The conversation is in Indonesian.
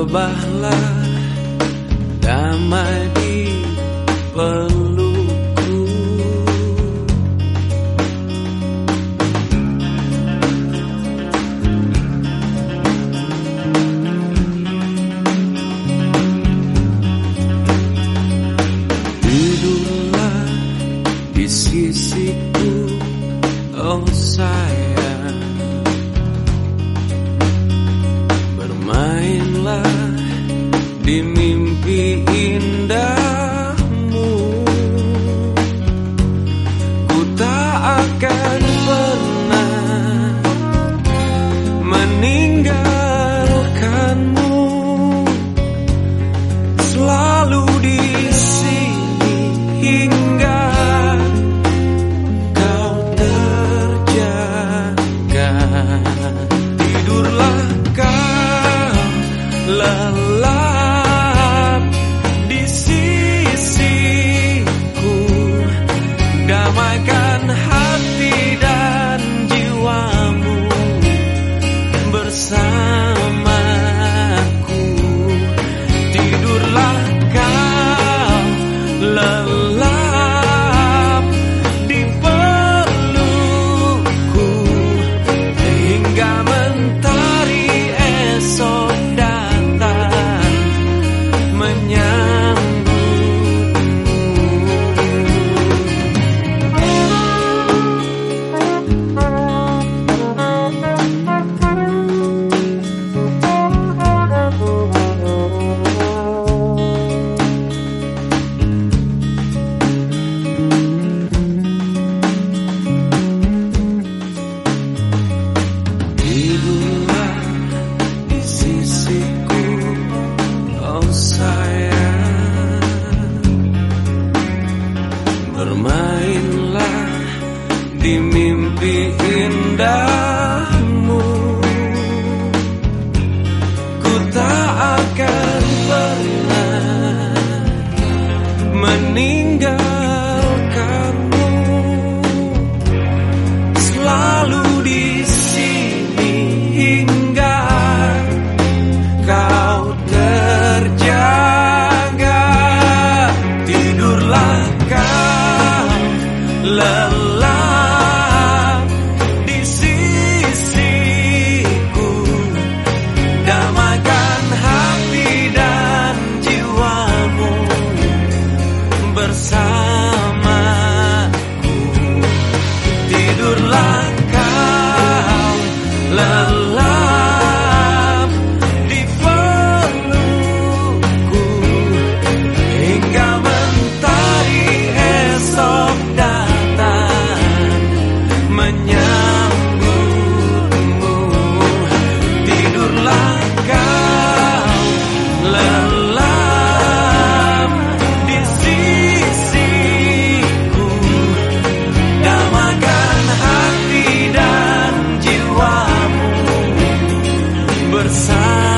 Rebahlah damai di pelukku. Duduklah di sisiku Oh sayang. Give me. Dibuat di sisiku Oh sayang Bermainlah di mimpi indahmu. Ku tak akan pernah meninggalkanmu. Selalu bersama.